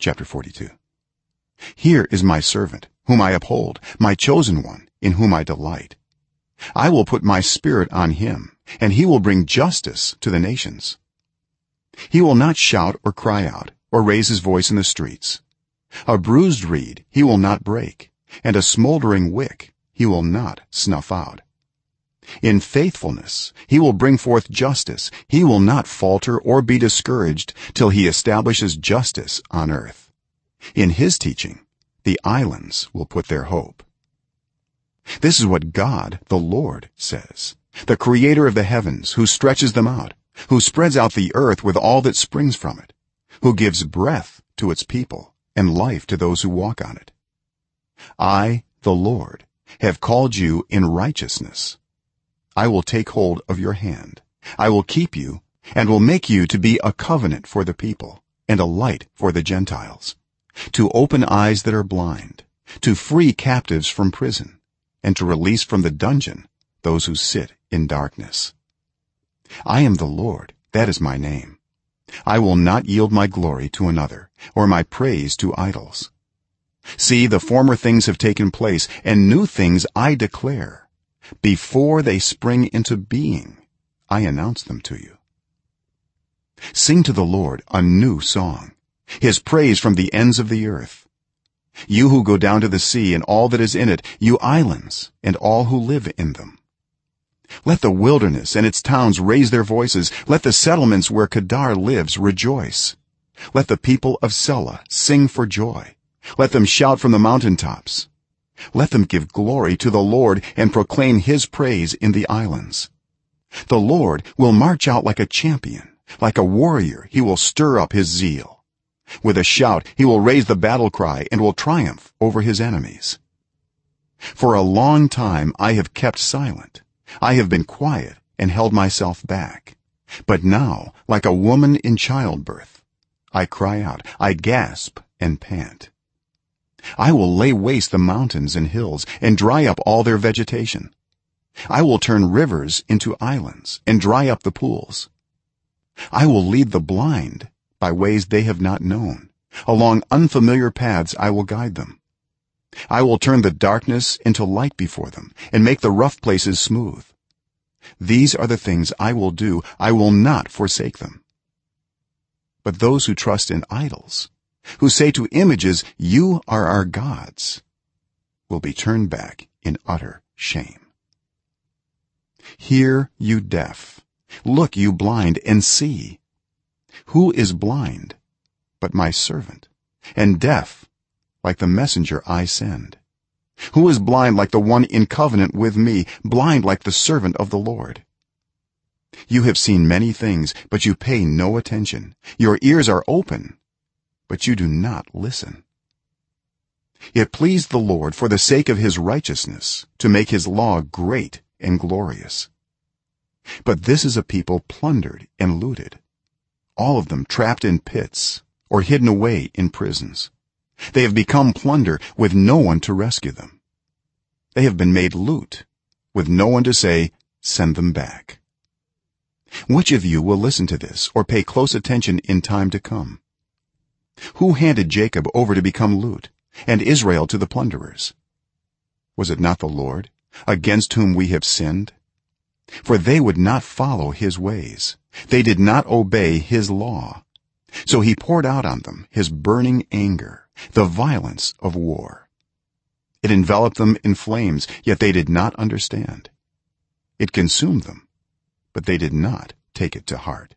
chapter 42 here is my servant whom i uphold my chosen one in whom i delight. I will put my spirit on him and he will bring justice to the nations. He will not shout or cry out or raise his voice in the streets. A bruised reed he will not break and a smoldering wick he will not snuff out in faithfulness he will bring forth justice. He will not falter or be discouraged till he establishes justice on earth. In his teaching the islands will put their hope. This is what god the lord says. The creator of the heavens who stretches them out who spreads out the earth with all that springs from it who gives breath to its people and life to those who walk on it. I the lord have called you in righteousness i will take hold of your hand. I will keep you and will make you to be a covenant for the people and a light for the gentiles to open eyes that are blind to free captives from prison and to release from the dungeon those who sit in darkness. I am the lord. That is my name. I will not yield my glory to another or my praise to idols. See the former things have taken place and new things i declare before they spring into being i announce them to you. Sing to the lord a new song his praise from the ends of the earth. You who go down to the sea and all that is in it you islands and all who live in them. Let the wilderness and its towns raise their voices. Let the settlements where kedar lives rejoice. Let the people of sela sing for joy. Let them shout from the mountain tops let them give glory to the lord and proclaim his praise in the islands. The lord will march out like a champion like a warrior he will stir up his zeal. With a shout he will raise the battle cry and will triumph over his enemies. For a long time i have kept silent. I have been quiet and held myself back. But now like a woman in childbirth i cry out i gasp and pant i will lay waste the mountains and hills and dry up all their vegetation. I will turn rivers into islands and dry up the pools. I will lead the blind by ways they have not known. Along unfamiliar paths i will guide them. I will turn the darkness into light before them and make the rough places smooth. These are the things i will do. I will not forsake them. But those who trust in idols who say to images you are our gods will be turned back in utter shame. Hear you deaf. Look you blind and see. Who is blind but my servant? And deaf like the messenger i send. Who is blind like the one in covenant with me? Blind like the servant of the lord. You have seen many things but you pay no attention. Your ears are open but you do not listen. It pleased the lord for the sake of his righteousness to make his law great and glorious. But this is a people plundered and looted all of them trapped in pits or hidden away in prisons. They have become plunder with no one to rescue them. They have been made loot with no one to say send them back. Which of you will listen to this or pay close attention in time to come who handed jacob over to become loot and israel to the plunderers? Was it not the lord against whom we have sinned? For they would not follow his ways. They did not obey his law. So he poured out on them his burning anger the violence of war. It enveloped them in flames yet they did not understand. It consumed them but they did not take it to heart